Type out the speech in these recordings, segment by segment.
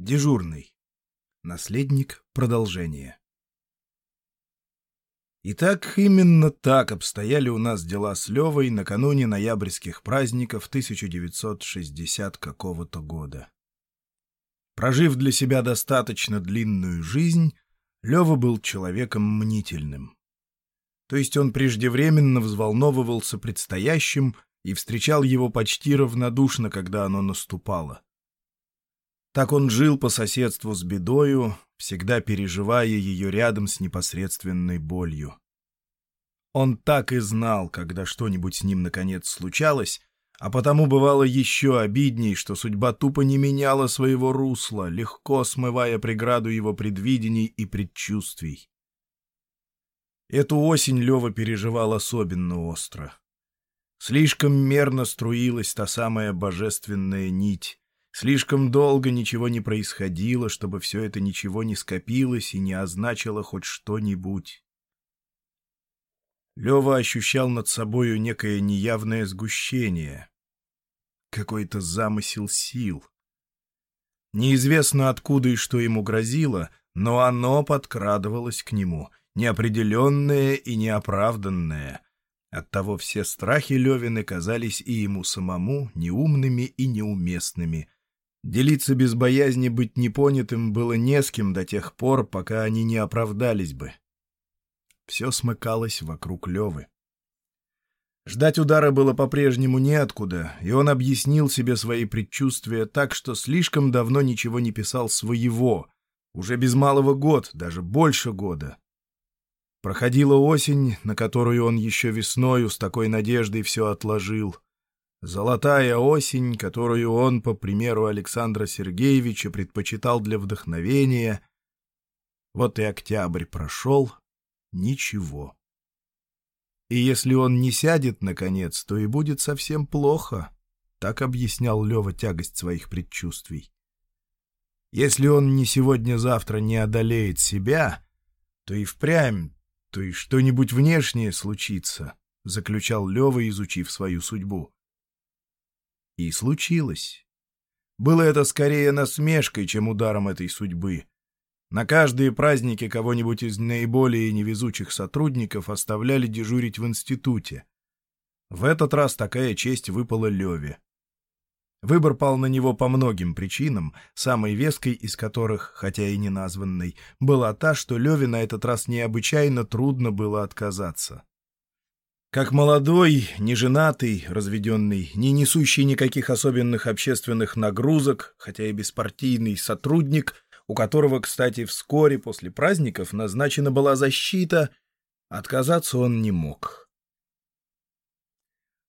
Дежурный. Наследник. Продолжение. Итак, именно так обстояли у нас дела с Левой накануне ноябрьских праздников 1960 какого-то года. Прожив для себя достаточно длинную жизнь, Лева был человеком мнительным. То есть он преждевременно взволновывался предстоящим и встречал его почти равнодушно, когда оно наступало. Так он жил по соседству с бедою, всегда переживая ее рядом с непосредственной болью. Он так и знал, когда что-нибудь с ним наконец случалось, а потому бывало еще обидней, что судьба тупо не меняла своего русла, легко смывая преграду его предвидений и предчувствий. Эту осень Лева переживал особенно остро. Слишком мерно струилась та самая божественная нить, Слишком долго ничего не происходило, чтобы все это ничего не скопилось и не означило хоть что-нибудь. Лева ощущал над собою некое неявное сгущение. Какой-то замысел сил. Неизвестно откуда и что ему грозило, но оно подкрадывалось к нему, неопределенное и неоправданное. Оттого все страхи Левины казались и ему самому неумными и неуместными — Делиться без боязни быть непонятым было не с кем до тех пор, пока они не оправдались бы. Все смыкалось вокруг Левы. Ждать удара было по-прежнему неоткуда, и он объяснил себе свои предчувствия так, что слишком давно ничего не писал своего, уже без малого год, даже больше года. Проходила осень, на которую он еще весною с такой надеждой все отложил — Золотая осень, которую он, по примеру Александра Сергеевича, предпочитал для вдохновения. Вот и октябрь прошел. Ничего. И если он не сядет, наконец, то и будет совсем плохо. Так объяснял Лева тягость своих предчувствий. Если он не сегодня-завтра не одолеет себя, то и впрямь, то и что-нибудь внешнее случится, — заключал Лева, изучив свою судьбу. И случилось. Было это скорее насмешкой, чем ударом этой судьбы. На каждые праздники кого-нибудь из наиболее невезучих сотрудников оставляли дежурить в институте. В этот раз такая честь выпала Леве. Выбор пал на него по многим причинам, самой веской из которых, хотя и не названной, была та, что Леве на этот раз необычайно трудно было отказаться. Как молодой, неженатый, разведенный, не несущий никаких особенных общественных нагрузок, хотя и беспартийный сотрудник, у которого, кстати, вскоре после праздников назначена была защита, отказаться он не мог.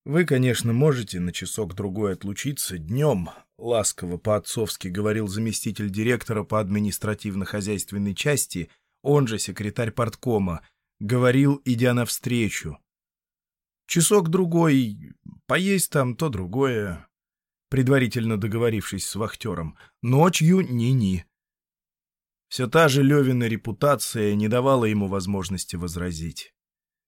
«Вы, конечно, можете на часок-другой отлучиться днем», — ласково по-отцовски говорил заместитель директора по административно-хозяйственной части, он же секретарь парткома, говорил, идя навстречу. Часок-другой, поесть там то другое, предварительно договорившись с вахтером. Ночью ни-ни. Все та же Левина репутация не давала ему возможности возразить.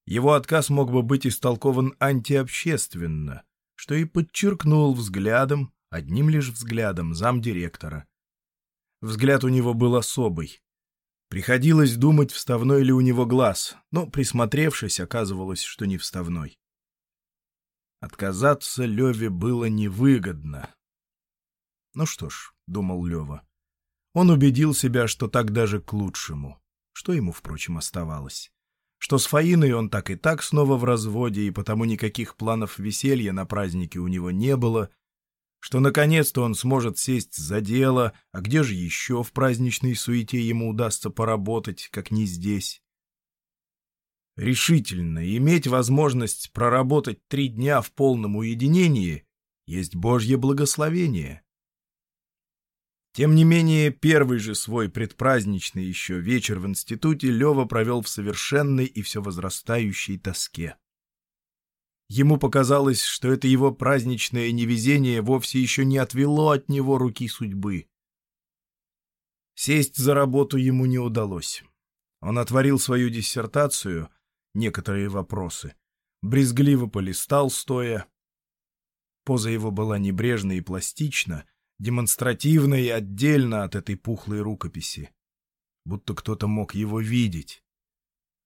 Его отказ мог бы быть истолкован антиобщественно, что и подчеркнул взглядом, одним лишь взглядом, замдиректора. Взгляд у него был особый. Приходилось думать, вставной ли у него глаз, но, присмотревшись, оказывалось, что не вставной. Отказаться Леве было невыгодно. Ну что ж, — думал Лева, — он убедил себя, что так даже к лучшему. Что ему, впрочем, оставалось? Что с Фаиной он так и так снова в разводе, и потому никаких планов веселья на празднике у него не было, что наконец-то он сможет сесть за дело, а где же еще в праздничной суете ему удастся поработать, как не здесь? Решительно иметь возможность проработать три дня в полном уединении есть Божье благословение. Тем не менее, первый же свой предпраздничный еще вечер в институте Лева провел в совершенной и все возрастающей тоске. Ему показалось, что это его праздничное невезение вовсе еще не отвело от него руки судьбы. Сесть за работу ему не удалось. Он отворил свою диссертацию — некоторые вопросы. Брезгливо полистал стоя. Поза его была небрежна и пластична, демонстративно и отдельно от этой пухлой рукописи. Будто кто-то мог его видеть.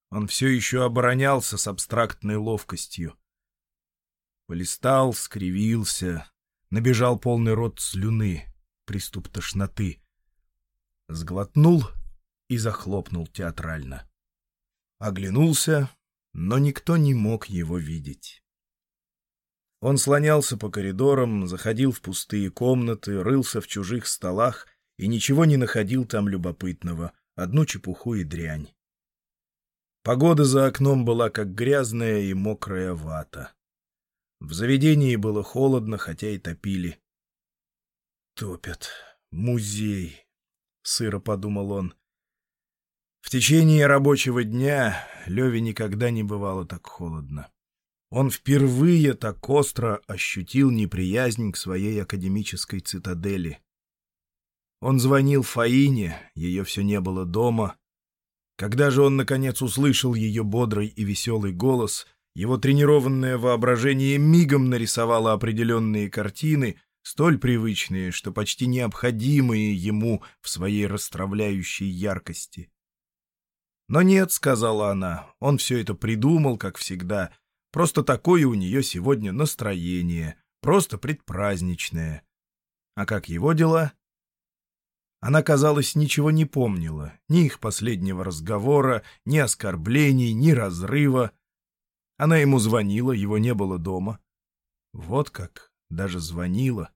Он все еще оборонялся с абстрактной ловкостью. Полистал, скривился, набежал полный рот слюны, приступ тошноты. Сглотнул и захлопнул театрально. Оглянулся, но никто не мог его видеть. Он слонялся по коридорам, заходил в пустые комнаты, рылся в чужих столах и ничего не находил там любопытного, одну чепуху и дрянь. Погода за окном была как грязная и мокрая вата. В заведении было холодно, хотя и топили. «Топят. Музей», — сыро подумал он. В течение рабочего дня Леве никогда не бывало так холодно. Он впервые так остро ощутил неприязнь к своей академической цитадели. Он звонил Фаине, ее все не было дома. Когда же он, наконец, услышал ее бодрый и веселый голос, его тренированное воображение мигом нарисовало определенные картины, столь привычные, что почти необходимые ему в своей расстравляющей яркости. «Но нет», — сказала она, — «он все это придумал, как всегда, — Просто такое у нее сегодня настроение, просто предпраздничное. А как его дела? Она, казалось, ничего не помнила, ни их последнего разговора, ни оскорблений, ни разрыва. Она ему звонила, его не было дома. Вот как, даже звонила.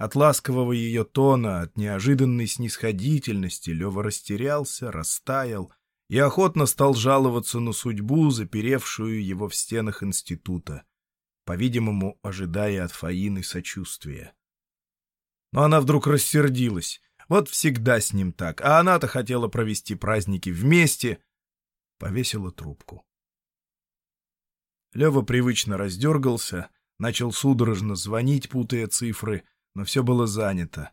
От ласкового ее тона, от неожиданной снисходительности Лева растерялся, растаял — и охотно стал жаловаться на судьбу, заперевшую его в стенах института, по-видимому, ожидая от Фаины сочувствия. Но она вдруг рассердилась. Вот всегда с ним так, а она-то хотела провести праздники вместе. Повесила трубку. Лева привычно раздергался, начал судорожно звонить, путая цифры, но все было занято.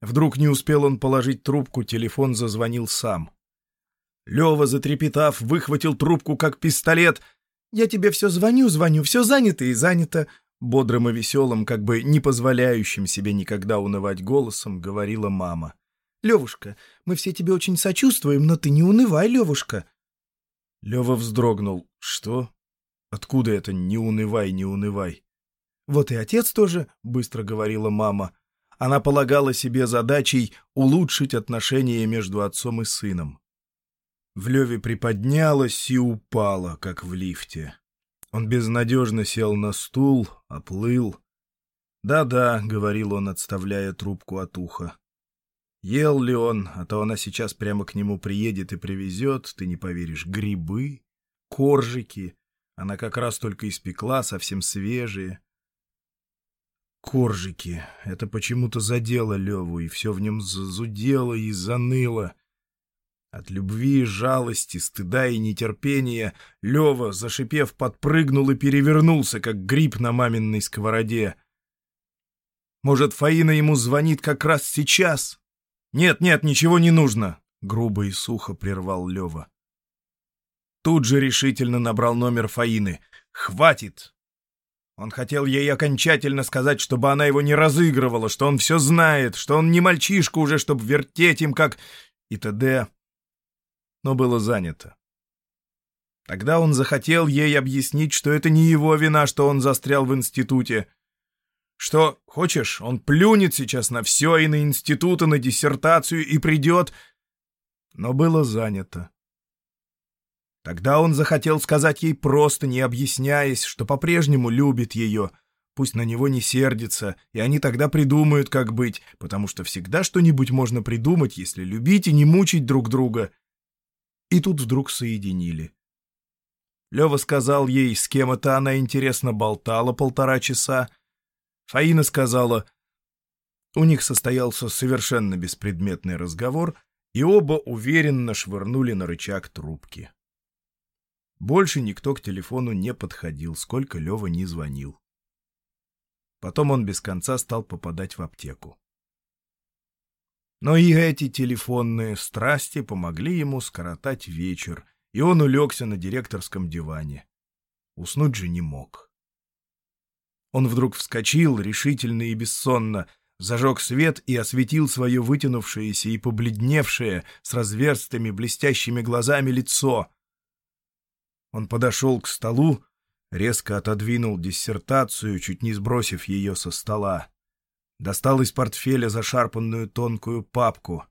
Вдруг не успел он положить трубку, телефон зазвонил сам. Лева, затрепетав, выхватил трубку, как пистолет. «Я тебе все звоню, звоню, все занято и занято», бодрым и веселым, как бы не позволяющим себе никогда унывать голосом, говорила мама. «Левушка, мы все тебе очень сочувствуем, но ты не унывай, Левушка». Лева вздрогнул. «Что? Откуда это «не унывай, не унывай»?» «Вот и отец тоже», — быстро говорила мама. Она полагала себе задачей улучшить отношения между отцом и сыном. В Леве приподнялась и упала, как в лифте. Он безнадежно сел на стул, оплыл. «Да-да», — говорил он, отставляя трубку от уха. Ел ли он, а то она сейчас прямо к нему приедет и привезет, ты не поверишь, грибы, коржики. Она как раз только испекла, совсем свежие. Коржики. Это почему-то задело Леву, и все в нем зазудело и заныло. От любви, жалости, стыда и нетерпения Лева, зашипев, подпрыгнул и перевернулся, как гриб на маминой сковороде. Может, Фаина ему звонит как раз сейчас? Нет, нет, ничего не нужно, — грубо и сухо прервал Лева. Тут же решительно набрал номер Фаины. «Хватит!» Он хотел ей окончательно сказать, чтобы она его не разыгрывала, что он все знает, что он не мальчишка уже, чтобы вертеть им как... и т.д но было занято. Тогда он захотел ей объяснить, что это не его вина, что он застрял в институте. Что, хочешь, он плюнет сейчас на все и на институт, и на диссертацию, и придет. Но было занято. Тогда он захотел сказать ей просто, не объясняясь, что по-прежнему любит ее, пусть на него не сердится, и они тогда придумают, как быть, потому что всегда что-нибудь можно придумать, если любить и не мучить друг друга. И тут вдруг соединили. Лева сказал ей, с кем это она, интересно, болтала полтора часа. Фаина сказала... У них состоялся совершенно беспредметный разговор, и оба уверенно швырнули на рычаг трубки. Больше никто к телефону не подходил, сколько Лева не звонил. Потом он без конца стал попадать в аптеку. Но и эти телефонные страсти помогли ему скоротать вечер, и он улегся на директорском диване. Уснуть же не мог. Он вдруг вскочил, решительно и бессонно, зажег свет и осветил свое вытянувшееся и побледневшее с разверстыми блестящими глазами лицо. Он подошел к столу, резко отодвинул диссертацию, чуть не сбросив ее со стола. Достал из портфеля зашарпанную тонкую папку.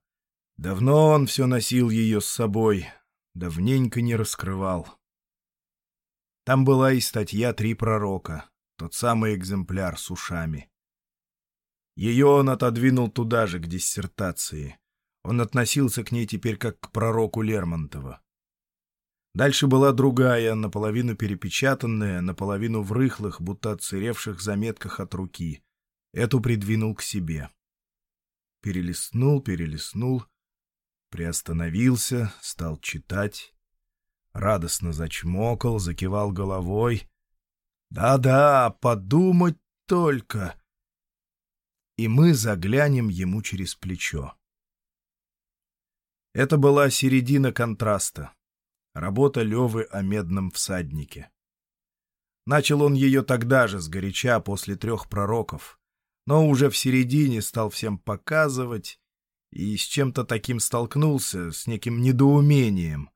Давно он все носил ее с собой, давненько не раскрывал. Там была и статья «Три пророка», тот самый экземпляр с ушами. Ее он отодвинул туда же, к диссертации. Он относился к ней теперь как к пророку Лермонтова. Дальше была другая, наполовину перепечатанная, наполовину в рыхлых, будто отсыревших заметках от руки. Эту придвинул к себе. Перелистнул, перелистнул, приостановился, стал читать. Радостно зачмокал, закивал головой. «Да-да, подумать только!» И мы заглянем ему через плечо. Это была середина контраста. Работа Левы о медном всаднике. Начал он ее тогда же, сгоряча, после трех пророков, но уже в середине стал всем показывать и с чем-то таким столкнулся, с неким недоумением.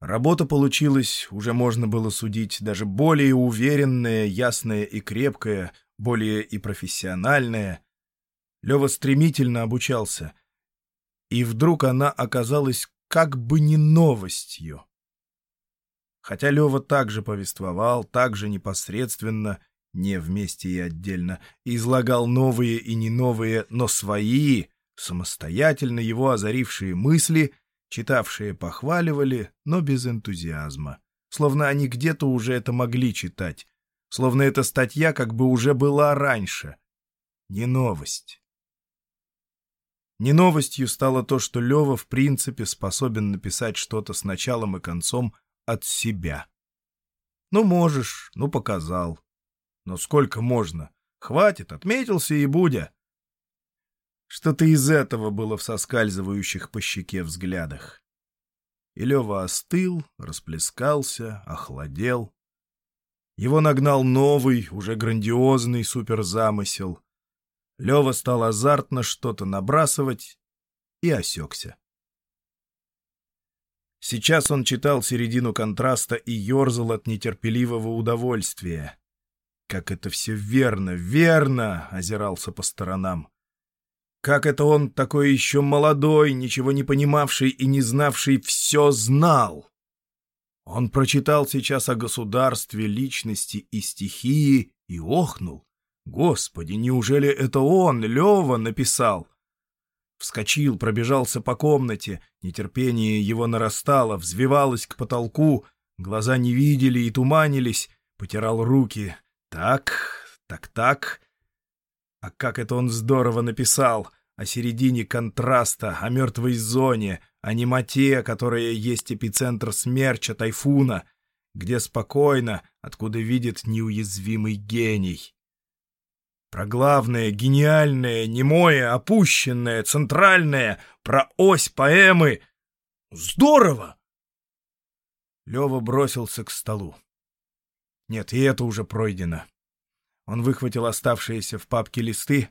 Работа получилась, уже можно было судить, даже более уверенная, ясная и крепкая, более и профессиональная. Лева стремительно обучался, и вдруг она оказалась как бы не новостью. Хотя Лева также повествовал, также непосредственно, не вместе и отдельно, излагал новые и не новые, но свои, самостоятельно его озарившие мысли, читавшие похваливали, но без энтузиазма. Словно они где-то уже это могли читать, словно эта статья как бы уже была раньше. Не новость. Не новостью стало то, что Лева в принципе способен написать что-то с началом и концом от себя. Ну, можешь, ну, показал. Но сколько можно? Хватит, отметился и будя. Что-то из этого было в соскальзывающих по щеке взглядах. И Лева остыл, расплескался, охладел. Его нагнал новый, уже грандиозный суперзамысел — Лева стал азартно что-то набрасывать и осекся. Сейчас он читал середину контраста и ерзал от нетерпеливого удовольствия. Как это все верно, верно, озирался по сторонам. Как это он, такой еще молодой, ничего не понимавший и не знавший, все знал? Он прочитал сейчас о государстве, личности и стихии и охнул. Господи, неужели это он, Лева, написал? Вскочил, пробежался по комнате, нетерпение его нарастало, взвивалось к потолку, глаза не видели и туманились, потирал руки. Так, так, так. А как это он здорово написал! О середине контраста, о мертвой зоне, о немоте, которая есть эпицентр смерча, тайфуна, где спокойно, откуда видит неуязвимый гений. Про главное, гениальное, немое, опущенное, центральное, про ось поэмы. Здорово! Лева бросился к столу. Нет, и это уже пройдено. Он выхватил оставшиеся в папке листы.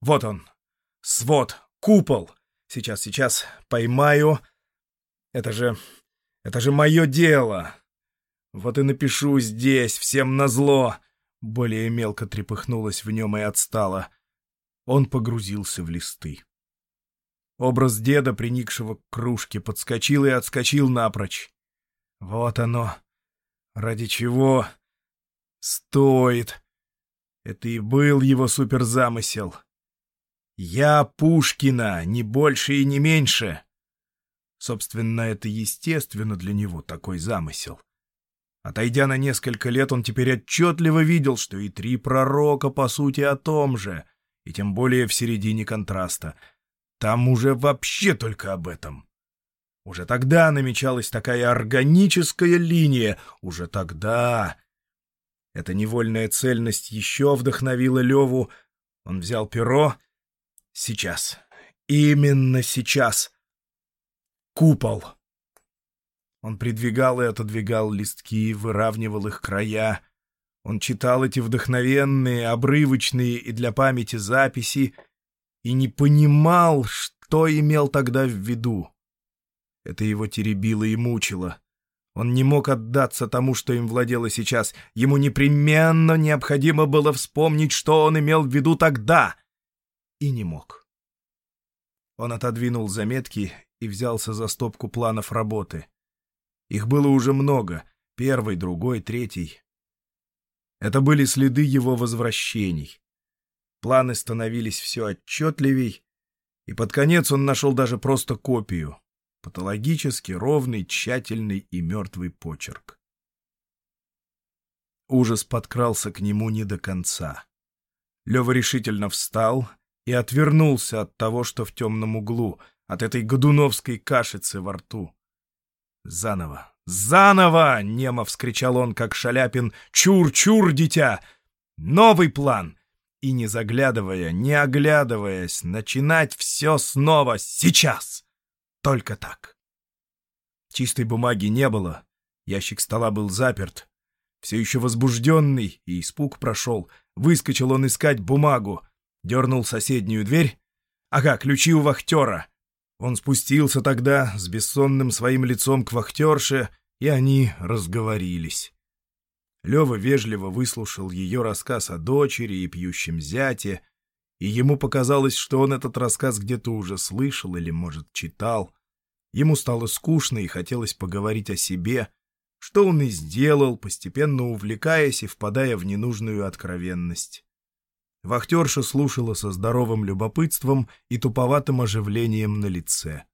Вот он. Свод. Купол. Сейчас, сейчас. Поймаю. Это же... Это же мое дело. Вот и напишу здесь, всем назло более мелко трепыхнулась в нем и отстала. Он погрузился в листы. Образ деда, приникшего к кружке, подскочил и отскочил напрочь. Вот оно. Ради чего? Стоит. Это и был его суперзамысел. Я Пушкина, не больше и не меньше. Собственно, это естественно для него такой замысел. Отойдя на несколько лет, он теперь отчетливо видел, что и три пророка, по сути, о том же, и тем более в середине контраста. Там уже вообще только об этом. Уже тогда намечалась такая органическая линия, уже тогда... Эта невольная цельность еще вдохновила Леву. Он взял перо. Сейчас. Именно сейчас. Купол. Он придвигал и отодвигал листки, выравнивал их края. Он читал эти вдохновенные, обрывочные и для памяти записи и не понимал, что имел тогда в виду. Это его теребило и мучило. Он не мог отдаться тому, что им владело сейчас. Ему непременно необходимо было вспомнить, что он имел в виду тогда. И не мог. Он отодвинул заметки и взялся за стопку планов работы. Их было уже много. Первый, другой, третий. Это были следы его возвращений. Планы становились все отчетливей, и под конец он нашел даже просто копию патологически ровный, тщательный и мертвый почерк. Ужас подкрался к нему не до конца. Лева решительно встал и отвернулся от того, что в темном углу, от этой годуновской кашицы во рту. «Заново! Заново!» — немо вскричал он, как Шаляпин. «Чур-чур, дитя! Новый план!» И, не заглядывая, не оглядываясь, начинать все снова, сейчас! Только так. Чистой бумаги не было. Ящик стола был заперт. Все еще возбужденный, и испуг прошел. Выскочил он искать бумагу. Дернул соседнюю дверь. Ага, ключи у вахтера. Он спустился тогда с бессонным своим лицом к вахтерше, и они разговорились. Лева вежливо выслушал ее рассказ о дочери и пьющем зяте, и ему показалось, что он этот рассказ где-то уже слышал или, может, читал. Ему стало скучно и хотелось поговорить о себе, что он и сделал, постепенно увлекаясь и впадая в ненужную откровенность. Вахтерша слушала со здоровым любопытством и туповатым оживлением на лице.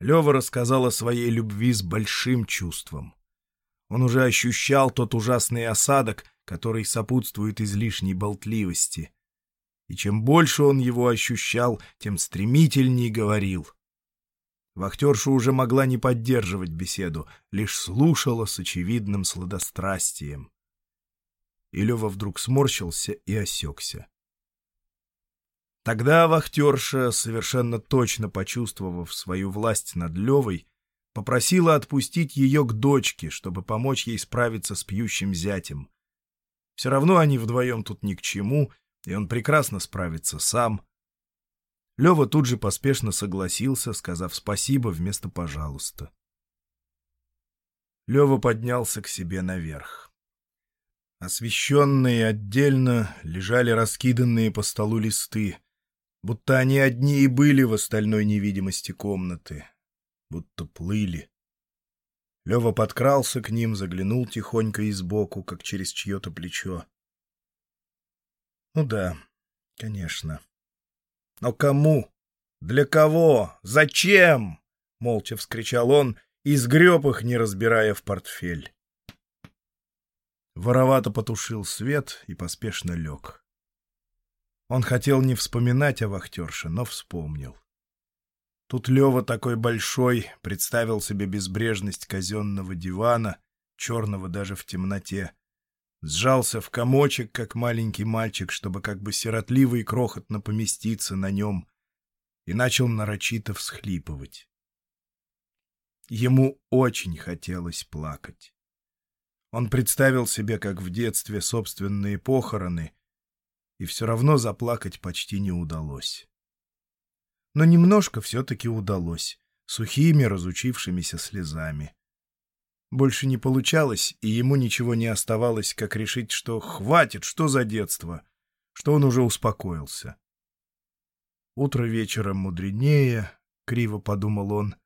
Лева рассказал о своей любви с большим чувством. Он уже ощущал тот ужасный осадок, который сопутствует излишней болтливости. И чем больше он его ощущал, тем стремительнее говорил — Вахтерша уже могла не поддерживать беседу, лишь слушала с очевидным сладострастием. И Лева вдруг сморщился и осекся. Тогда вахтерша, совершенно точно почувствовав свою власть над Левой, попросила отпустить ее к дочке, чтобы помочь ей справиться с пьющим зятем. Все равно они вдвоем тут ни к чему, и он прекрасно справится сам — Лева тут же поспешно согласился, сказав спасибо вместо «пожалуйста». Лева поднялся к себе наверх. Освещенные отдельно лежали раскиданные по столу листы, будто они одни и были в остальной невидимости комнаты, будто плыли. Лева подкрался к ним, заглянул тихонько и сбоку, как через чье-то плечо. Ну да, конечно. Но кому? Для кого? Зачем? Молча вскричал он и сгреб их, не разбирая в портфель. Воровато потушил свет и поспешно лег. Он хотел не вспоминать о вахтерше, но вспомнил. Тут Лева такой большой представил себе безбрежность казенного дивана, черного даже в темноте, сжался в комочек, как маленький мальчик, чтобы как бы сиротливо и крохотно поместиться на нем, и начал нарочито всхлипывать. Ему очень хотелось плакать. Он представил себе, как в детстве, собственные похороны, и все равно заплакать почти не удалось. Но немножко все-таки удалось, сухими разучившимися слезами. Больше не получалось, и ему ничего не оставалось, как решить, что хватит, что за детство, что он уже успокоился. Утро вечером мудренее, — криво подумал он,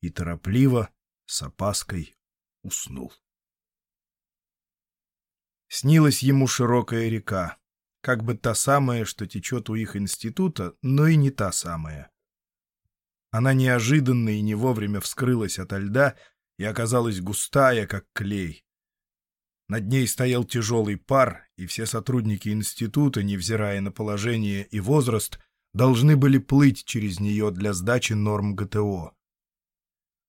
и торопливо, с опаской, уснул. Снилась ему широкая река, как бы та самая, что течет у их института, но и не та самая. Она неожиданно и не вовремя вскрылась ото льда — и оказалась густая, как клей. Над ней стоял тяжелый пар, и все сотрудники института, невзирая на положение и возраст, должны были плыть через нее для сдачи норм ГТО.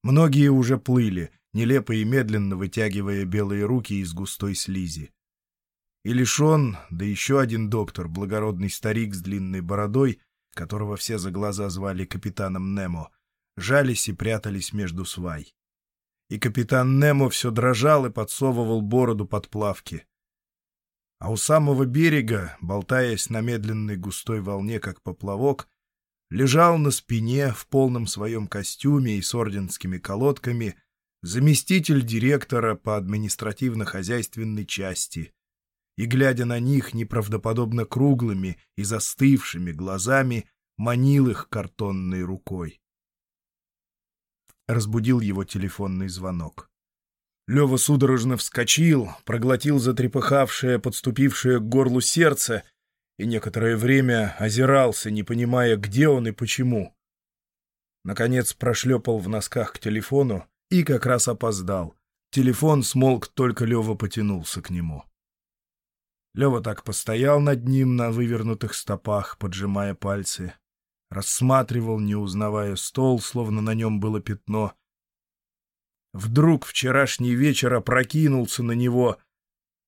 Многие уже плыли, нелепо и медленно вытягивая белые руки из густой слизи. И лишь он, да еще один доктор, благородный старик с длинной бородой, которого все за глаза звали капитаном Немо, жались и прятались между свай и капитан Немо все дрожал и подсовывал бороду под плавки. А у самого берега, болтаясь на медленной густой волне, как поплавок, лежал на спине в полном своем костюме и с орденскими колодками заместитель директора по административно-хозяйственной части, и, глядя на них неправдоподобно круглыми и застывшими глазами, манил их картонной рукой. Разбудил его телефонный звонок. Лева судорожно вскочил, проглотил затрепыхавшее, подступившее к горлу сердце и некоторое время озирался, не понимая, где он и почему. Наконец прошлепал в носках к телефону и как раз опоздал. Телефон смолк, только Лева потянулся к нему. Лева так постоял над ним на вывернутых стопах, поджимая пальцы. Рассматривал, не узнавая стол, словно на нем было пятно — Вдруг вчерашний вечер опрокинулся на него.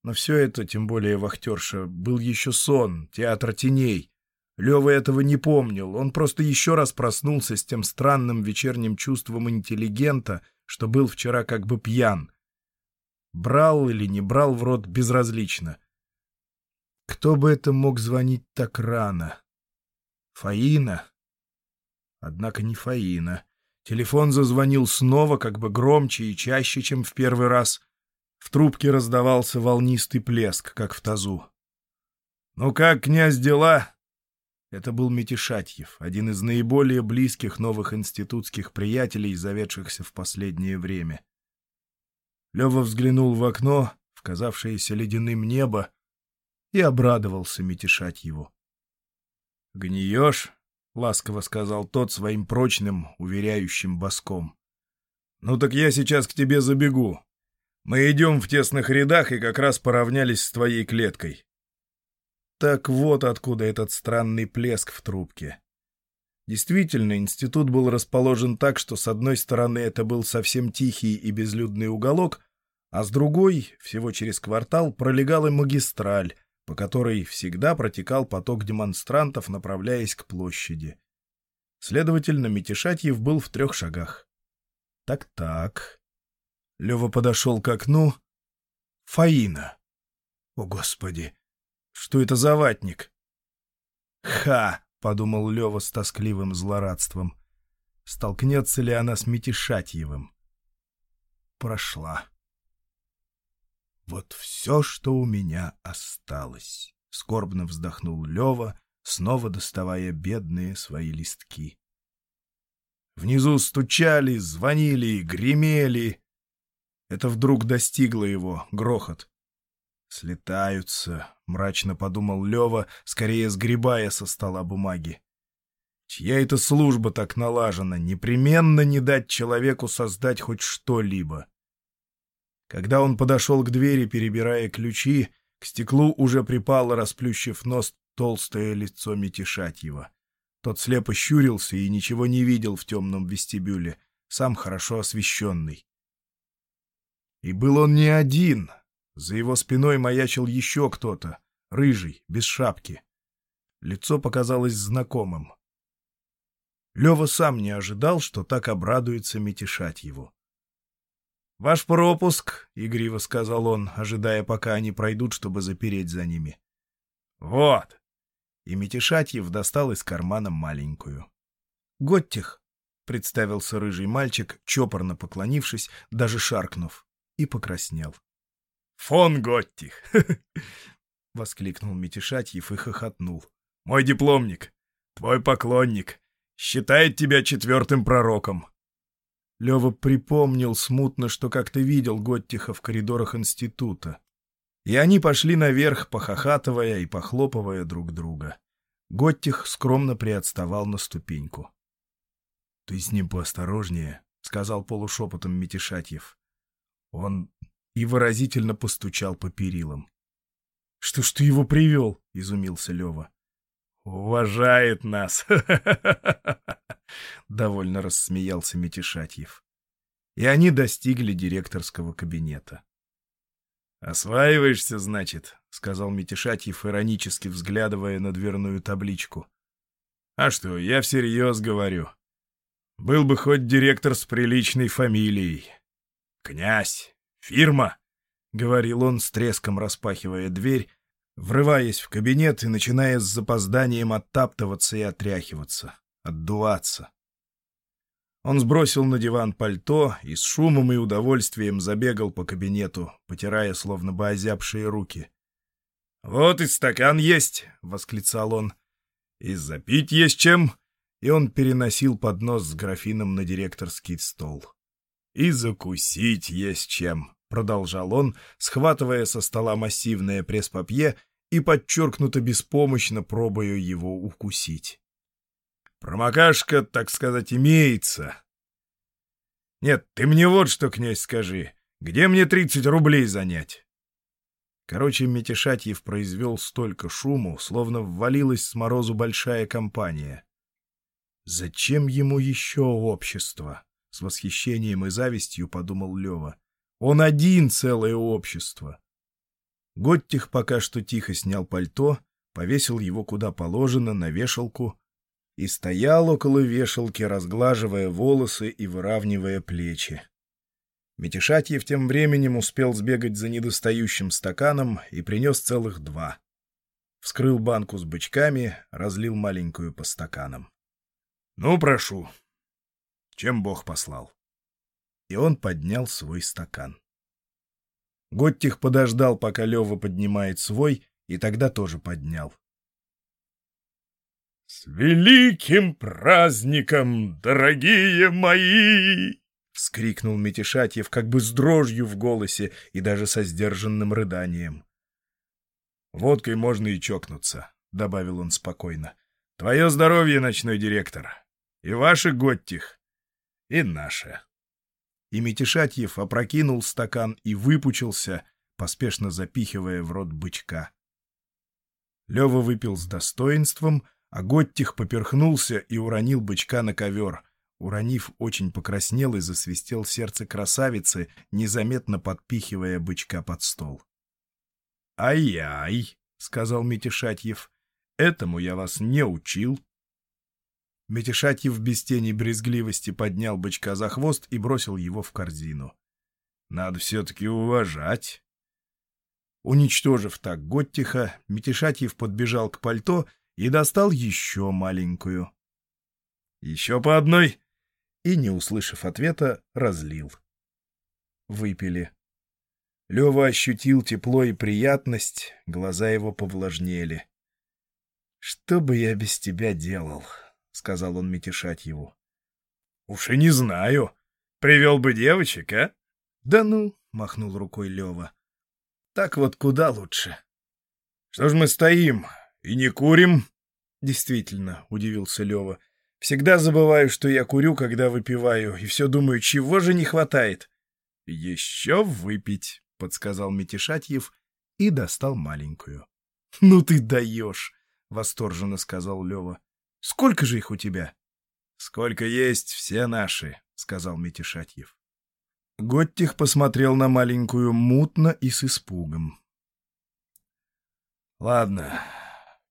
Но все это, тем более вахтерша, был еще сон, театр теней. Лева этого не помнил, он просто еще раз проснулся с тем странным вечерним чувством интеллигента, что был вчера как бы пьян. Брал или не брал в рот безразлично. Кто бы это мог звонить так рано? Фаина? Однако не Фаина. Телефон зазвонил снова, как бы громче и чаще, чем в первый раз. В трубке раздавался волнистый плеск, как в тазу. «Ну как, князь, дела?» Это был Митишатьев, один из наиболее близких новых институтских приятелей, заведшихся в последнее время. Лева взглянул в окно, в казавшееся ледяным небо, и обрадовался Митишатьеву. «Гниешь?» — ласково сказал тот своим прочным, уверяющим боском. «Ну так я сейчас к тебе забегу. Мы идем в тесных рядах и как раз поравнялись с твоей клеткой». Так вот откуда этот странный плеск в трубке. Действительно, институт был расположен так, что с одной стороны это был совсем тихий и безлюдный уголок, а с другой, всего через квартал, пролегала магистраль, по которой всегда протекал поток демонстрантов, направляясь к площади. Следовательно, Митишатьев был в трех шагах. Так-так. Лева подошел к окну. Фаина. О, Господи! Что это за ватник? Ха! — подумал Лева с тоскливым злорадством. Столкнется ли она с Митишатьевым? Прошла. «Вот все, что у меня осталось», — скорбно вздохнул Лева, снова доставая бедные свои листки. Внизу стучали, звонили, гремели. Это вдруг достигло его, грохот. «Слетаются», — мрачно подумал Лева, скорее сгребая со стола бумаги. «Чья это служба так налажена? Непременно не дать человеку создать хоть что-либо». Когда он подошел к двери, перебирая ключи, к стеклу уже припало, расплющив нос, толстое лицо Митишатьева. Тот слепо щурился и ничего не видел в темном вестибюле, сам хорошо освещенный. И был он не один. За его спиной маячил еще кто-то, рыжий, без шапки. Лицо показалось знакомым. Лева сам не ожидал, что так обрадуется Митишатьеву. «Ваш пропуск», — игриво сказал он, ожидая, пока они пройдут, чтобы запереть за ними. «Вот». И Митишатьев достал из кармана маленькую. «Готтих», — представился рыжий мальчик, чопорно поклонившись, даже шаркнув, и покраснел. «Фон Готтих!» — воскликнул Митишатьев и хохотнул. «Мой дипломник, твой поклонник, считает тебя четвертым пророком». Лева припомнил смутно, что как-то видел Готтиха в коридорах института. И они пошли наверх, похохатывая и похлопывая друг друга. Готтих скромно приотставал на ступеньку. — Ты с ним поосторожнее, — сказал полушепотом Митишатьев. Он и выразительно постучал по перилам. — Что ж ты его привел? — изумился Лева. — Уважает нас! — довольно рассмеялся Митишатьев. И они достигли директорского кабинета. «Осваиваешься, значит?» — сказал Митишатьев, иронически взглядывая на дверную табличку. «А что, я всерьез говорю. Был бы хоть директор с приличной фамилией. Князь, фирма!» — говорил он с треском распахивая дверь, врываясь в кабинет и начиная с запозданием оттаптываться и отряхиваться, отдуваться. Он сбросил на диван пальто и с шумом и удовольствием забегал по кабинету, потирая словно бы озябшие руки. «Вот и стакан есть!» — восклицал он. «И запить есть чем!» И он переносил поднос с графином на директорский стол. «И закусить есть чем!» — продолжал он, схватывая со стола массивное пресс-папье и подчеркнуто беспомощно пробуя его укусить. Промокашка, так сказать, имеется. Нет, ты мне вот что, князь, скажи. Где мне тридцать рублей занять? Короче, Метишатьев произвел столько шуму, словно ввалилась с морозу большая компания. Зачем ему еще общество? С восхищением и завистью подумал Лева. Он один целое общество. Готтих пока что тихо снял пальто, повесил его куда положено, на вешалку, и стоял около вешалки, разглаживая волосы и выравнивая плечи. Метишатьев тем временем успел сбегать за недостающим стаканом и принес целых два. Вскрыл банку с бычками, разлил маленькую по стаканам. — Ну, прошу. Чем Бог послал? И он поднял свой стакан. Готтих подождал, пока Лева поднимает свой, и тогда тоже поднял. «С великим праздником, дорогие мои!» — вскрикнул Метишатьев как бы с дрожью в голосе и даже со сдержанным рыданием. «Водкой можно и чокнуться», — добавил он спокойно. «Твое здоровье, ночной директор. И ваше, Готтих, и наше». И Метишатьев опрокинул стакан и выпучился, поспешно запихивая в рот бычка. Лева выпил с достоинством — а Готтих поперхнулся и уронил бычка на ковер. Уронив, очень покраснел и засвистел сердце красавицы, незаметно подпихивая бычка под стол. «Ай-яй!» — сказал Метишатьев. «Этому я вас не учил». Метишатьев без тени брезгливости поднял бычка за хвост и бросил его в корзину. «Надо все-таки уважать». Уничтожив так Готтиха, Метишатьев подбежал к пальто и достал еще маленькую. «Еще по одной!» И, не услышав ответа, разлил. Выпили. Лева ощутил тепло и приятность, глаза его повлажнели. «Что бы я без тебя делал?» — сказал он Метишатьеву. «Уж и не знаю. Привел бы девочек, а?» «Да ну!» — махнул рукой Лева. «Так вот куда лучше?» «Что ж мы стоим? И не курим?» «Действительно», — удивился Лева. «Всегда забываю, что я курю, когда выпиваю, и все думаю, чего же не хватает?» «Еще выпить», — подсказал Метишатьев и достал маленькую. «Ну ты даешь!» — восторженно сказал Лева. «Сколько же их у тебя?» «Сколько есть, все наши», — сказал Метишатьев. Готтих посмотрел на маленькую мутно и с испугом. «Ладно,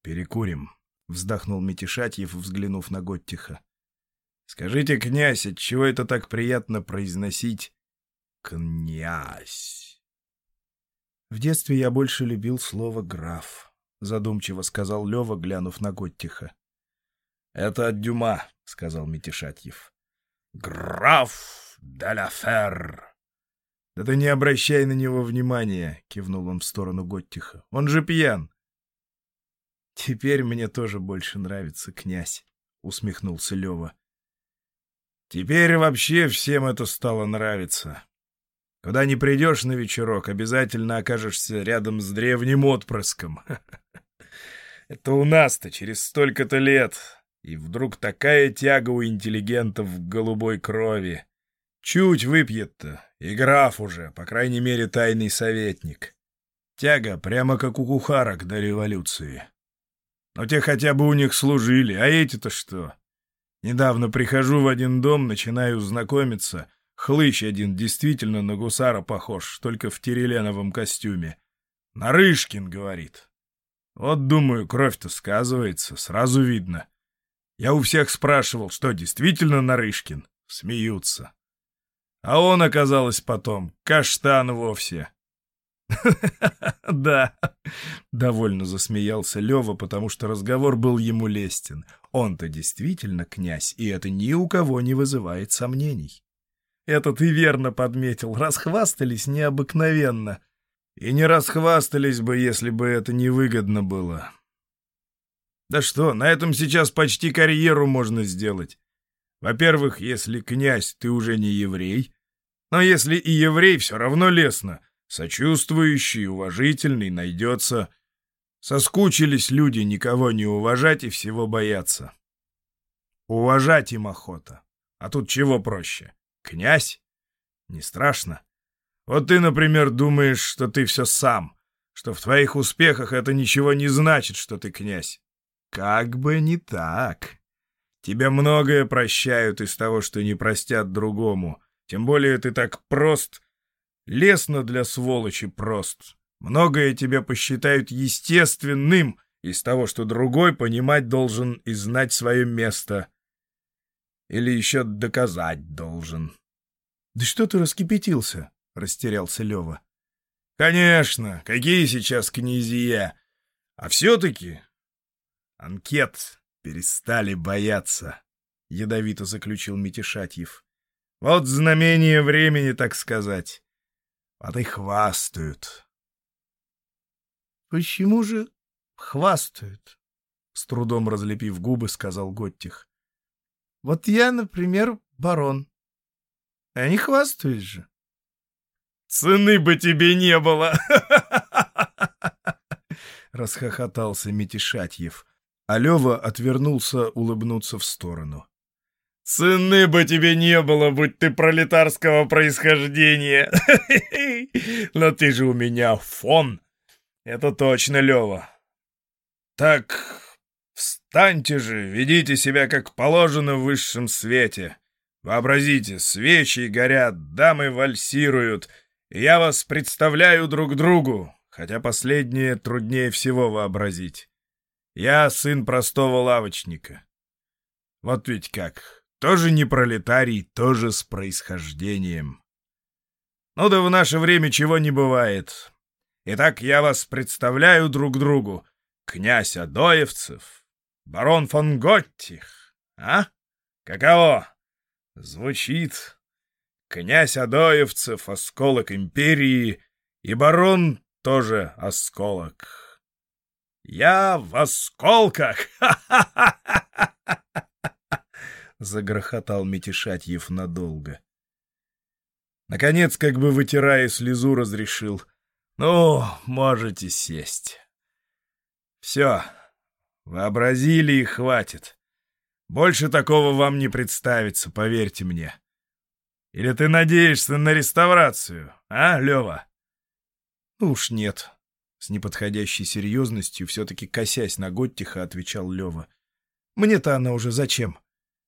перекурим», — вздохнул Метишатьев, взглянув на Готтиха. «Скажите, князь, отчего это так приятно произносить «князь»?» «В детстве я больше любил слово «граф», — задумчиво сказал Лева, глянув на Готтиха. «Это от Дюма», — сказал Метишатьев. «Граф де ла Фер». «Да ты не обращай на него внимания», — кивнул он в сторону Готтиха. «Он же пьян». «Теперь мне тоже больше нравится князь», — усмехнулся Лева. «Теперь вообще всем это стало нравиться. Куда не придешь на вечерок, обязательно окажешься рядом с древним отпрыском. Это у нас-то через столько-то лет, и вдруг такая тяга у интеллигентов в голубой крови. Чуть выпьет-то, и граф уже, по крайней мере, тайный советник. Тяга прямо как у кухарок до революции». Но те хотя бы у них служили, а эти-то что? Недавно прихожу в один дом, начинаю знакомиться. Хлыщ один действительно на гусара похож, только в тиреленовом костюме. Нарышкин, говорит. Вот, думаю, кровь-то сказывается, сразу видно. Я у всех спрашивал, что действительно Нарышкин. Смеются. А он, оказалось, потом каштан вовсе. «Да», — довольно засмеялся Лева, потому что разговор был ему лестен. Он-то действительно князь, и это ни у кого не вызывает сомнений. «Это ты верно подметил, расхвастались необыкновенно. И не расхвастались бы, если бы это невыгодно было. Да что, на этом сейчас почти карьеру можно сделать. Во-первых, если князь, ты уже не еврей. Но если и еврей, все равно лестно. Сочувствующий, уважительный найдется. Соскучились люди никого не уважать и всего бояться. Уважать им охота. А тут чего проще? Князь? Не страшно. Вот ты, например, думаешь, что ты все сам, что в твоих успехах это ничего не значит, что ты князь. Как бы не так. Тебе многое прощают из того, что не простят другому. Тем более ты так прост. Лесно для сволочи прост. Многое тебя посчитают естественным из того, что другой понимать должен и знать свое место. Или еще доказать должен. Да что ты раскипятился? — растерялся Лева. «Конечно! Какие сейчас князья! А все-таки...» «Анкет перестали бояться», — ядовито заключил Митишатьев. «Вот знамение времени, так сказать. Вот и хвастают». «Почему же хвастают?» — с трудом разлепив губы, сказал Готтих. «Вот я, например, барон. Они хвастают же». Цены бы тебе не было!» Расхохотался Митишатьев, а Лева отвернулся улыбнуться в сторону. «Цены бы тебе не было, будь ты пролетарского происхождения! Но ты же у меня фон! Это точно, Лева! Так, встаньте же, ведите себя как положено в высшем свете! Вообразите, свечи горят, дамы вальсируют — я вас представляю друг другу, хотя последнее труднее всего вообразить. Я сын простого лавочника. Вот ведь как, тоже не пролетарий, тоже с происхождением. Ну да в наше время чего не бывает. Итак, я вас представляю друг другу. Князь Адоевцев, барон фон Готтих. А? Каково? Звучит Князь Адоевцев — осколок империи, и барон тоже осколок. Я в осколках! Загрохотал Митишатьев надолго. Наконец, как бы вытирая слезу, разрешил. Ну, можете сесть. Все, вообразили и хватит. Больше такого вам не представится, поверьте мне. Или ты надеешься на реставрацию, а, Лева? Ну уж нет. С неподходящей серьезностью, все-таки косясь на Готтиха, отвечал Лева. Мне-то она уже зачем?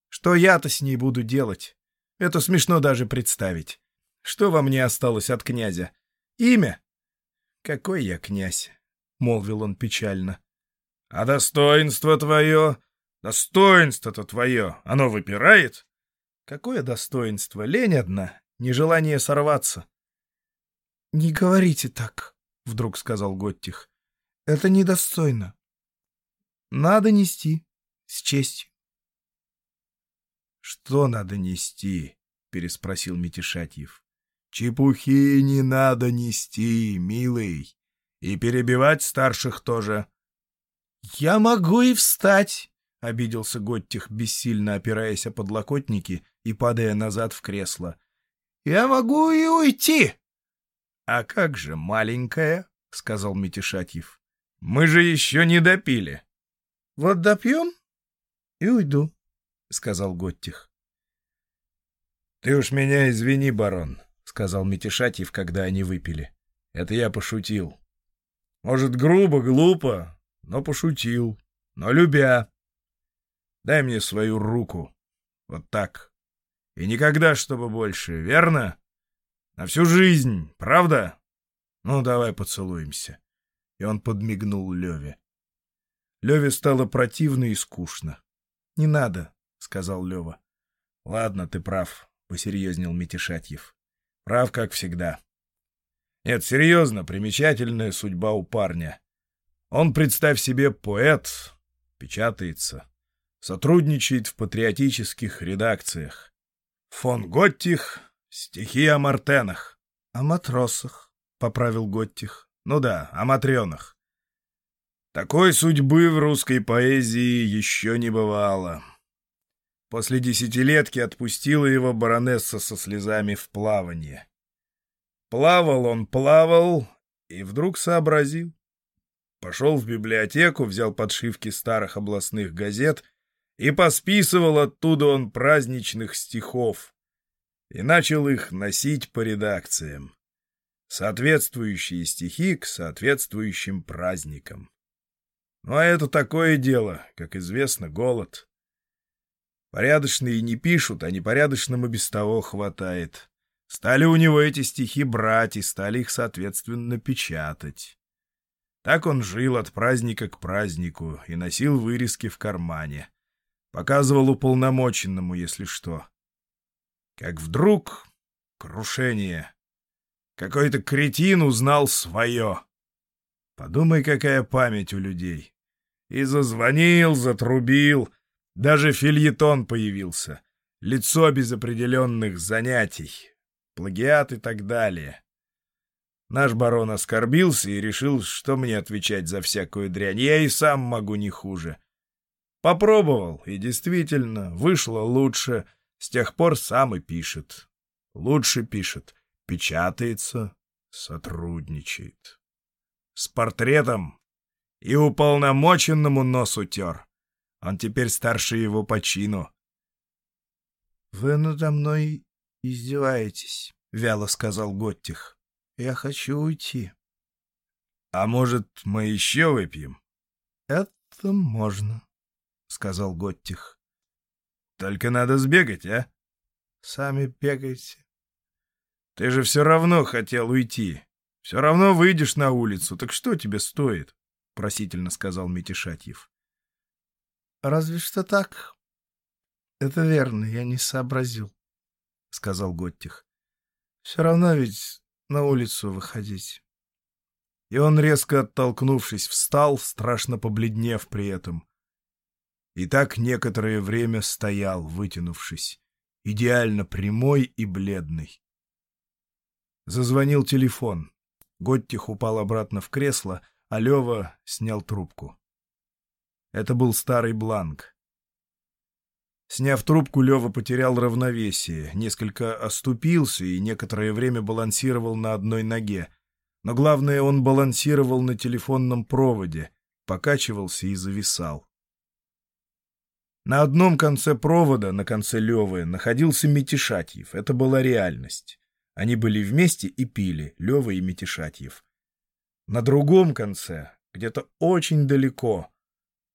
Что я-то с ней буду делать? Это смешно даже представить. Что во мне осталось от князя? Имя? Какой я князь? — молвил он печально. — А достоинство твое? Достоинство-то твое, оно выпирает? Какое достоинство? Лень одна, нежелание сорваться. — Не говорите так, — вдруг сказал Готтих. — Это недостойно. Надо нести с честью. — Что надо нести? — переспросил Митишатьев. — Чепухи не надо нести, милый. И перебивать старших тоже. — Я могу и встать, — обиделся Готтих, бессильно опираясь о подлокотники и падая назад в кресло. «Я могу и уйти!» «А как же маленькая?» — сказал Митишатьев. «Мы же еще не допили». «Вот допьем и уйду», — сказал Готтих. «Ты уж меня извини, барон», — сказал Митишатьев, когда они выпили. «Это я пошутил. Может, грубо, глупо, но пошутил, но любя. Дай мне свою руку. Вот так. И никогда, чтобы больше, верно? На всю жизнь, правда? Ну, давай поцелуемся. И он подмигнул Леве. Леве стало противно и скучно. «Не надо», — сказал Лева. «Ладно, ты прав», — посерьезнел Митишатьев. «Прав, как всегда». Нет, серьезно, примечательная судьба у парня. Он, представь себе, поэт, печатается, сотрудничает в патриотических редакциях. Фон Готтих — стихи о мартенах. — О матросах, — поправил Готтих. — Ну да, о матренах. Такой судьбы в русской поэзии еще не бывало. После десятилетки отпустила его баронесса со слезами в плавание. Плавал он, плавал, и вдруг сообразил. Пошел в библиотеку, взял подшивки старых областных газет и посписывал оттуда он праздничных стихов и начал их носить по редакциям. Соответствующие стихи к соответствующим праздникам. Ну а это такое дело, как известно, голод. Порядочные не пишут, а непорядочным и без того хватает. Стали у него эти стихи брать и стали их, соответственно, печатать. Так он жил от праздника к празднику и носил вырезки в кармане. Показывал уполномоченному, если что. Как вдруг крушение. Какой-то кретин узнал свое. Подумай, какая память у людей. И зазвонил, затрубил. Даже фильетон появился. Лицо без определенных занятий. Плагиат и так далее. Наш барон оскорбился и решил, что мне отвечать за всякую дрянь. Я и сам могу не хуже. Попробовал, и действительно, вышло лучше. С тех пор сам и пишет. Лучше пишет. Печатается, сотрудничает с портретом и уполномоченному нос утер. Он теперь старше его по чину. — Вы надо мной издеваетесь, — вяло сказал Готтих. — Я хочу уйти. — А может, мы еще выпьем? — Это можно, — сказал Готтих. — Только надо сбегать, а? — Сами бегайте. — Ты же все равно хотел уйти. Все равно выйдешь на улицу, так что тебе стоит? — просительно сказал Митишатьев. — Разве что так. — Это верно, я не сообразил, — сказал Готтих. — Все равно ведь на улицу выходить. И он, резко оттолкнувшись, встал, страшно побледнев при этом. И так некоторое время стоял, вытянувшись, идеально прямой и бледный. Зазвонил телефон. Готтих упал обратно в кресло, а Лева снял трубку. Это был старый бланк. Сняв трубку, Лева потерял равновесие, несколько оступился и некоторое время балансировал на одной ноге. Но главное, он балансировал на телефонном проводе, покачивался и зависал. На одном конце провода, на конце Левы, находился Митишатьев. Это была реальность. Они были вместе и пили, Лева и Митишатьев. На другом конце, где-то очень далеко,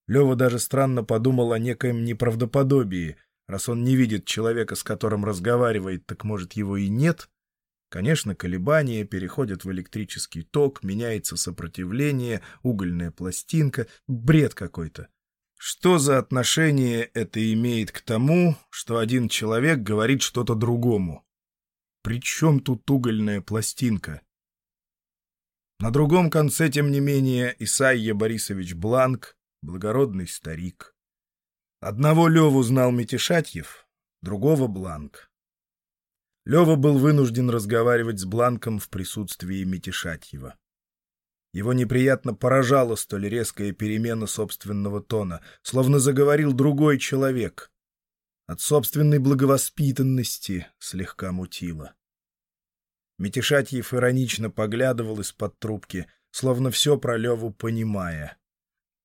Лева даже странно подумал о некоем неправдоподобии. Раз он не видит человека, с которым разговаривает, так может его и нет? Конечно, колебания переходят в электрический ток, меняется сопротивление, угольная пластинка. Бред какой-то. Что за отношение это имеет к тому, что один человек говорит что-то другому? При чем тут угольная пластинка? На другом конце, тем не менее, Исайя Борисович Бланк, благородный старик. Одного Леву знал Метишатьев, другого — Бланк. Лева был вынужден разговаривать с Бланком в присутствии Метишатьева. Его неприятно поражала столь резкая перемена собственного тона, словно заговорил другой человек, от собственной благовоспитанности слегка мутило. Метишатьев иронично поглядывал из-под трубки, словно все про Леву понимая.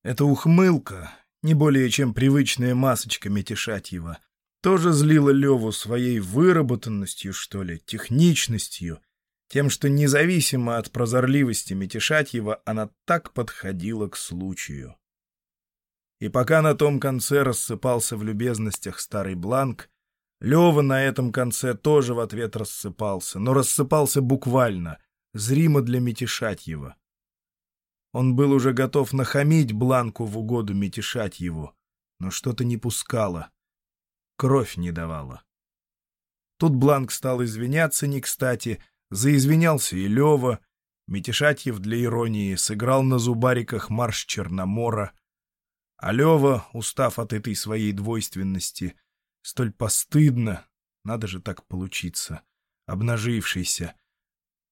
Эта ухмылка, не более чем привычная масочка Метишатьева, тоже злила Леву своей выработанностью, что ли, техничностью, тем, что независимо от прозорливости Метишатьева она так подходила к случаю. И пока на том конце рассыпался в любезностях старый бланк, Лева на этом конце тоже в ответ рассыпался, но рассыпался буквально, зримо для Метишатьева. Он был уже готов нахамить Бланку в угоду Метишатьеву, но что-то не пускало. Кровь не давала. Тут Бланк стал извиняться не кстати, заизвинялся и Лева, Митишатьев для иронии сыграл на зубариках марш Черномора, а Лева, устав от этой своей двойственности, столь постыдно, надо же так получиться, обнажившийся,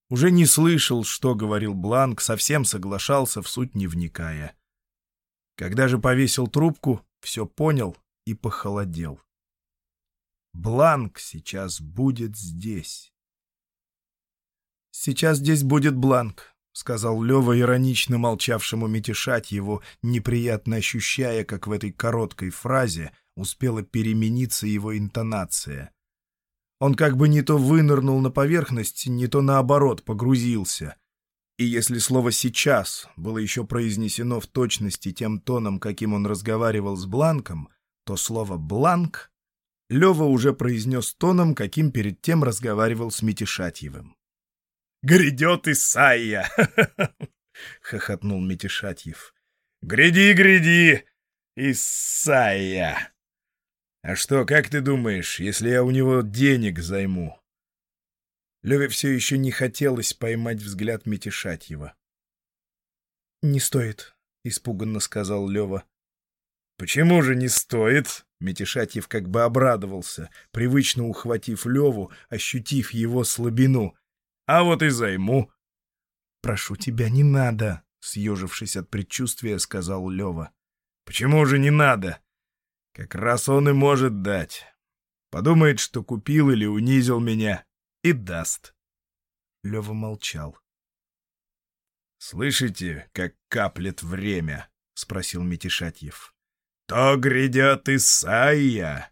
уже не слышал, что говорил Бланк, совсем соглашался, в суть не вникая. Когда же повесил трубку, все понял и похолодел. Бланк сейчас будет здесь. «Сейчас здесь будет бланк», — сказал Лева, иронично молчавшему метешать его, неприятно ощущая, как в этой короткой фразе успела перемениться его интонация. Он как бы не то вынырнул на поверхность, не то наоборот погрузился. И если слово «сейчас» было еще произнесено в точности тем тоном, каким он разговаривал с Бланком, то слово «бланк» Лева уже произнес тоном, каким перед тем разговаривал с Митишатьевым. Грядет Исайя! — хохотнул Митишатьев. — Гряди, гряди, Исайя! А что, как ты думаешь, если я у него денег займу? Леве все еще не хотелось поймать взгляд Митишатьева. — Не стоит, — испуганно сказал Лева. — Почему же не стоит? Митишатьев как бы обрадовался, привычно ухватив Леву, ощутив его слабину — а вот и займу. — Прошу тебя, не надо, — съежившись от предчувствия, сказал Лева. — Почему же не надо? Как раз он и может дать. Подумает, что купил или унизил меня, и даст. Лева молчал. — Слышите, как каплет время? — спросил Митишатьев. — То грядет Исайя.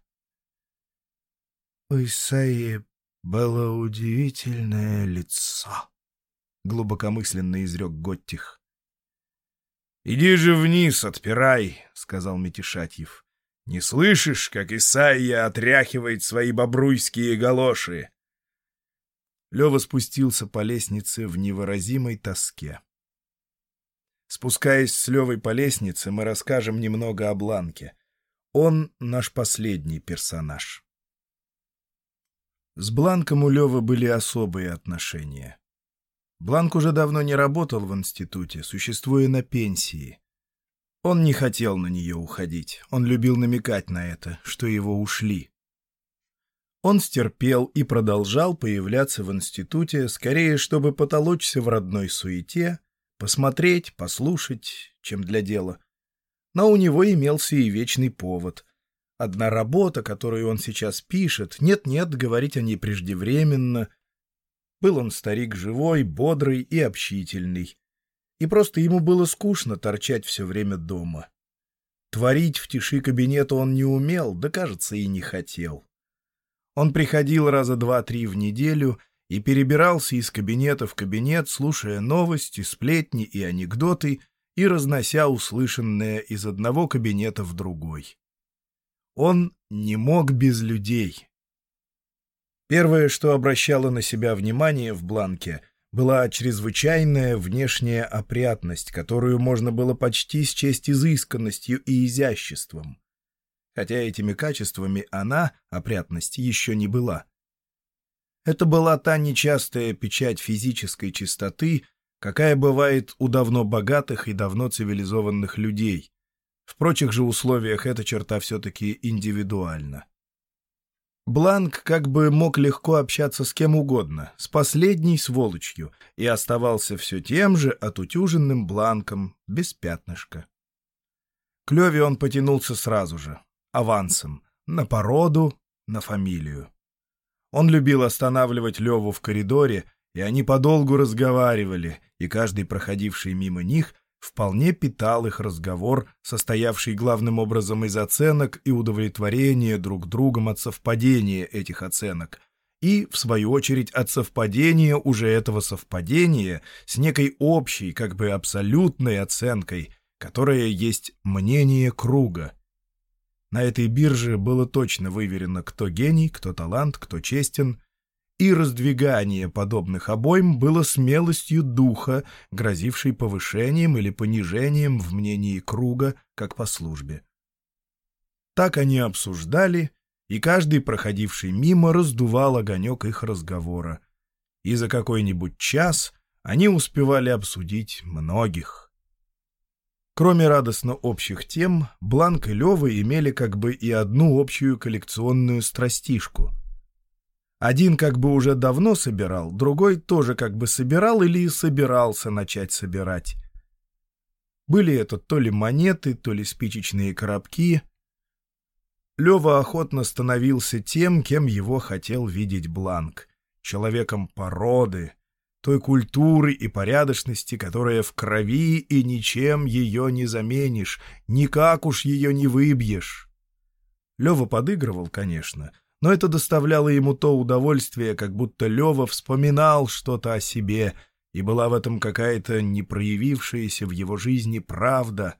— У Исаии было удивительное лицо, — глубокомысленно изрек Готтих. — Иди же вниз, отпирай, — сказал Метишатьев. — Не слышишь, как Исаия отряхивает свои бобруйские галоши? Лева спустился по лестнице в невыразимой тоске. Спускаясь с Левой по лестнице, мы расскажем немного о Бланке. Он наш последний персонаж. С Бланком у Лёвы были особые отношения. Бланк уже давно не работал в институте, существуя на пенсии. Он не хотел на нее уходить, он любил намекать на это, что его ушли. Он стерпел и продолжал появляться в институте, скорее, чтобы потолочься в родной суете, посмотреть, послушать, чем для дела. Но у него имелся и вечный повод — Одна работа, которую он сейчас пишет, нет-нет, говорить о ней преждевременно. Был он старик живой, бодрый и общительный. И просто ему было скучно торчать все время дома. Творить в тиши кабинета он не умел, да, кажется, и не хотел. Он приходил раза два-три в неделю и перебирался из кабинета в кабинет, слушая новости, сплетни и анекдоты и разнося услышанное из одного кабинета в другой. Он не мог без людей. Первое, что обращало на себя внимание в бланке, была чрезвычайная внешняя опрятность, которую можно было почти счесть изысканностью и изяществом. Хотя этими качествами она, опрятность, еще не была. Это была та нечастая печать физической чистоты, какая бывает у давно богатых и давно цивилизованных людей, в прочих же условиях эта черта все-таки индивидуальна. Бланк как бы мог легко общаться с кем угодно, с последней сволочью, и оставался все тем же отутюженным бланком, без пятнышка. К Леве он потянулся сразу же, авансом, на породу, на фамилию. Он любил останавливать Леву в коридоре, и они подолгу разговаривали, и каждый, проходивший мимо них, вполне питал их разговор, состоявший главным образом из оценок и удовлетворения друг другом от совпадения этих оценок, и, в свою очередь, от совпадения уже этого совпадения с некой общей, как бы абсолютной оценкой, которая есть мнение круга. На этой бирже было точно выверено, кто гений, кто талант, кто честен, и раздвигание подобных обойм было смелостью духа, грозившей повышением или понижением в мнении круга, как по службе. Так они обсуждали, и каждый, проходивший мимо, раздувал огонек их разговора. И за какой-нибудь час они успевали обсудить многих. Кроме радостно общих тем, Бланк и Лёва имели как бы и одну общую коллекционную страстишку. Один как бы уже давно собирал, другой тоже как бы собирал или собирался начать собирать. Были это то ли монеты, то ли спичечные коробки. Лёва охотно становился тем, кем его хотел видеть Бланк — человеком породы, той культуры и порядочности, которая в крови, и ничем ее не заменишь, никак уж ее не выбьешь. Лева подыгрывал, конечно, но это доставляло ему то удовольствие, как будто Лева вспоминал что-то о себе, и была в этом какая-то не проявившаяся в его жизни правда.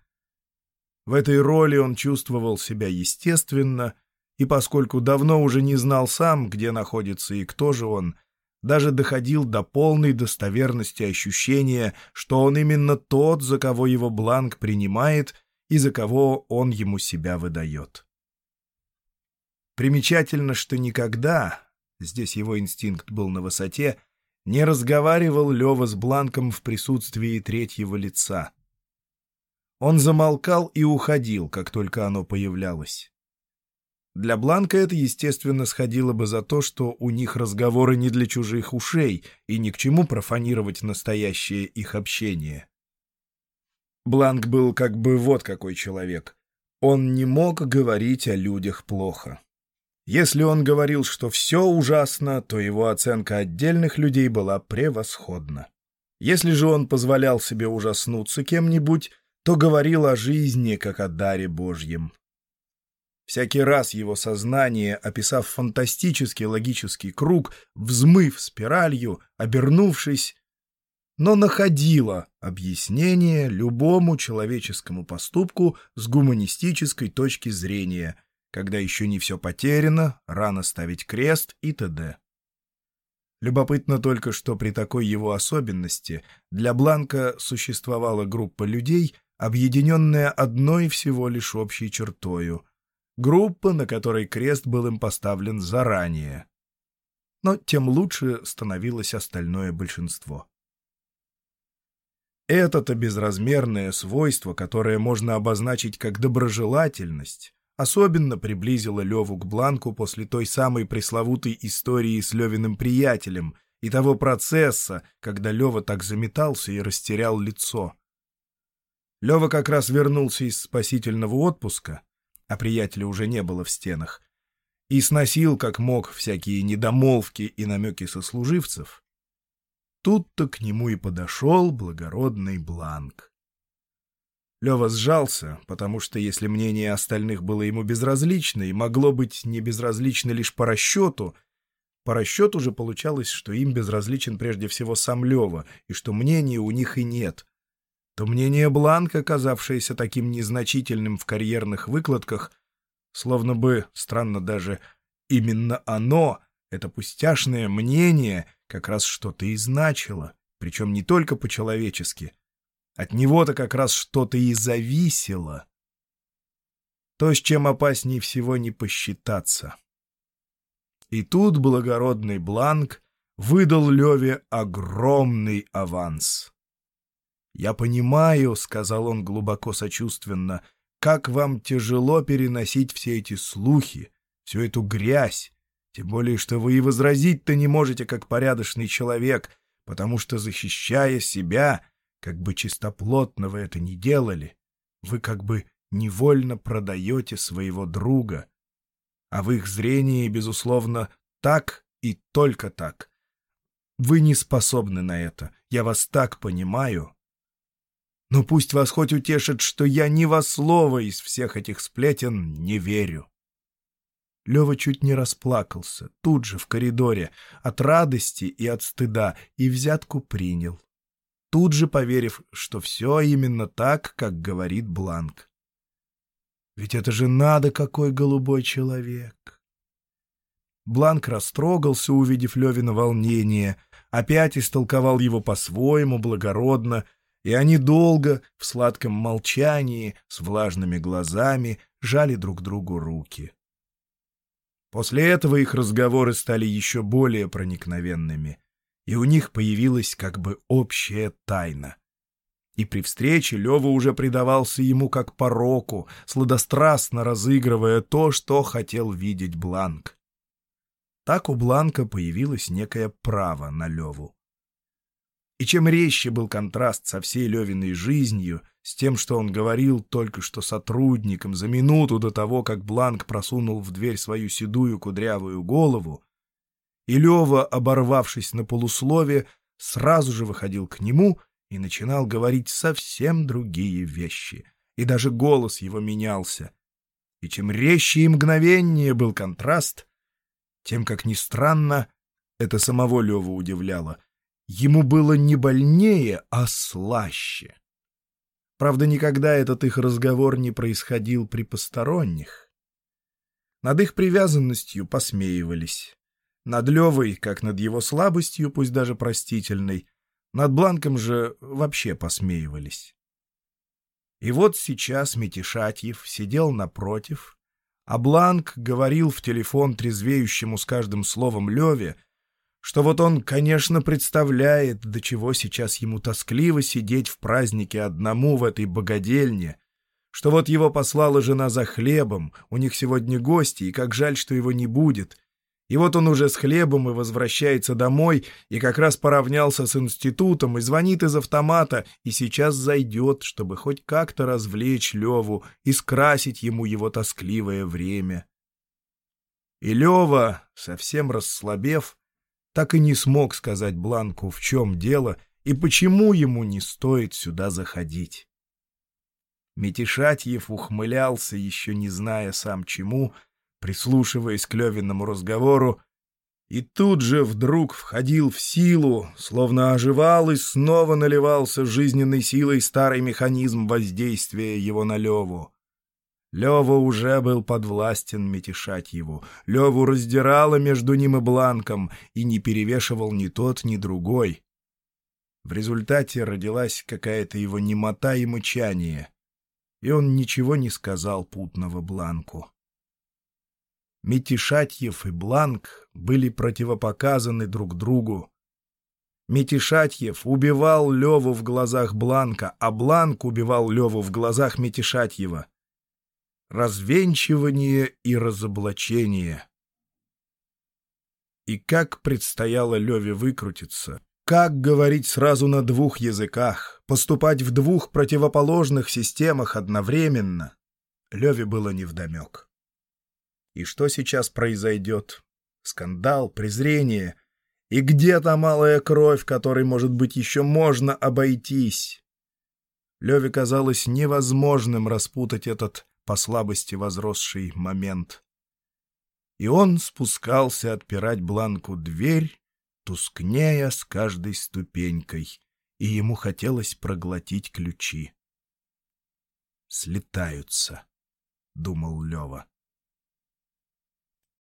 В этой роли он чувствовал себя естественно, и поскольку давно уже не знал сам, где находится и кто же он, даже доходил до полной достоверности ощущения, что он именно тот, за кого его бланк принимает и за кого он ему себя выдает. Примечательно, что никогда, здесь его инстинкт был на высоте, не разговаривал Лева с Бланком в присутствии третьего лица. Он замолкал и уходил, как только оно появлялось. Для Бланка это, естественно, сходило бы за то, что у них разговоры не для чужих ушей и ни к чему профанировать настоящее их общение. Бланк был как бы вот какой человек. Он не мог говорить о людях плохо. Если он говорил, что все ужасно, то его оценка отдельных людей была превосходна. Если же он позволял себе ужаснуться кем-нибудь, то говорил о жизни, как о даре Божьем. Всякий раз его сознание, описав фантастический логический круг, взмыв спиралью, обернувшись, но находило объяснение любому человеческому поступку с гуманистической точки зрения, когда еще не все потеряно, рано ставить крест и т.д. Любопытно только, что при такой его особенности для Бланка существовала группа людей, объединенная одной всего лишь общей чертою — Группа, на которой крест был им поставлен заранее. Но тем лучше становилось остальное большинство. Это-то безразмерное свойство, которое можно обозначить как доброжелательность, особенно приблизило Леву к Бланку после той самой пресловутой истории с Левиным приятелем и того процесса, когда Лева так заметался и растерял лицо. Лева как раз вернулся из спасительного отпуска, а приятеля уже не было в стенах, и сносил как мог всякие недомолвки и намеки сослуживцев, тут-то к нему и подошел благородный Бланк. Лева сжался, потому что если мнение остальных было ему безразлично и могло быть не безразлично лишь по расчету, по расчету же получалось, что им безразличен прежде всего сам Лева, и что мнения у них и нет, то мнение Бланка, казавшееся таким незначительным в карьерных выкладках, словно бы, странно даже, именно оно, это пустяшное мнение, как раз что-то и значило, причем не только по-человечески. От него-то как раз что-то и зависело. То, с чем опаснее всего не посчитаться. И тут благородный Бланк выдал Леве огромный аванс. «Я понимаю», — сказал он глубоко сочувственно, — «как вам тяжело переносить все эти слухи, всю эту грязь, тем более, что вы и возразить-то не можете, как порядочный человек, потому что, защищая себя, как бы чистоплотно вы это не делали, вы как бы невольно продаете своего друга. А в их зрении, безусловно, так и только так. Вы не способны на это, я вас так понимаю, но пусть вас хоть утешит, что я ни во слово из всех этих сплетен не верю. Лева чуть не расплакался, тут же, в коридоре, от радости и от стыда, и взятку принял. Тут же поверив, что все именно так, как говорит Бланк. Ведь это же надо, какой голубой человек. Бланк растрогался, увидев Левина волнение, опять истолковал его по-своему, благородно, и они долго, в сладком молчании, с влажными глазами, жали друг другу руки. После этого их разговоры стали еще более проникновенными, и у них появилась как бы общая тайна. И при встрече Лева уже предавался ему как пороку, сладострастно разыгрывая то, что хотел видеть Бланк. Так у Бланка появилось некое право на Леву. И чем резче был контраст со всей Левиной жизнью, с тем, что он говорил только что сотрудникам за минуту до того, как Бланк просунул в дверь свою седую кудрявую голову, и Лева, оборвавшись на полуслове, сразу же выходил к нему и начинал говорить совсем другие вещи, и даже голос его менялся. И чем резче и мгновеннее был контраст, тем, как ни странно, это самого Леву удивляло, ему было не больнее, а слаще. Правда, никогда этот их разговор не происходил при посторонних. Над их привязанностью посмеивались. Над Левой, как над его слабостью, пусть даже простительной, над Бланком же вообще посмеивались. И вот сейчас Митишатьев сидел напротив, а Бланк говорил в телефон трезвеющему с каждым словом Леве, что вот он, конечно, представляет, до чего сейчас ему тоскливо сидеть в празднике одному в этой богадельне, что вот его послала жена за хлебом, у них сегодня гости, и как жаль, что его не будет. И вот он уже с хлебом и возвращается домой, и как раз поравнялся с институтом, и звонит из автомата, и сейчас зайдет, чтобы хоть как-то развлечь Леву и скрасить ему его тоскливое время. И Лева, совсем расслабев, так и не смог сказать Бланку, в чем дело и почему ему не стоит сюда заходить. Метишатьев ухмылялся, еще не зная сам чему, прислушиваясь к Левиному разговору, и тут же вдруг входил в силу, словно оживал и снова наливался жизненной силой старый механизм воздействия его на Леву. Лева уже был подвластен метешать его. Леву раздирало между ним и Бланком, и не перевешивал ни тот, ни другой. В результате родилась какая-то его немота и мычание, и он ничего не сказал путного Бланку. Метишатьев и Бланк были противопоказаны друг другу. Метишатьев убивал Леву в глазах Бланка, а Бланк убивал Леву в глазах Метишатьева развенчивание и разоблачение. И как предстояло Леве выкрутиться, как говорить сразу на двух языках, поступать в двух противоположных системах одновременно, Леве было невдомек. И что сейчас произойдет? Скандал, презрение. И где та малая кровь, которой, может быть, еще можно обойтись? Леве казалось невозможным распутать этот по слабости возросший момент. И он спускался отпирать Бланку дверь, тускнея с каждой ступенькой, и ему хотелось проглотить ключи. «Слетаются», — думал Лева.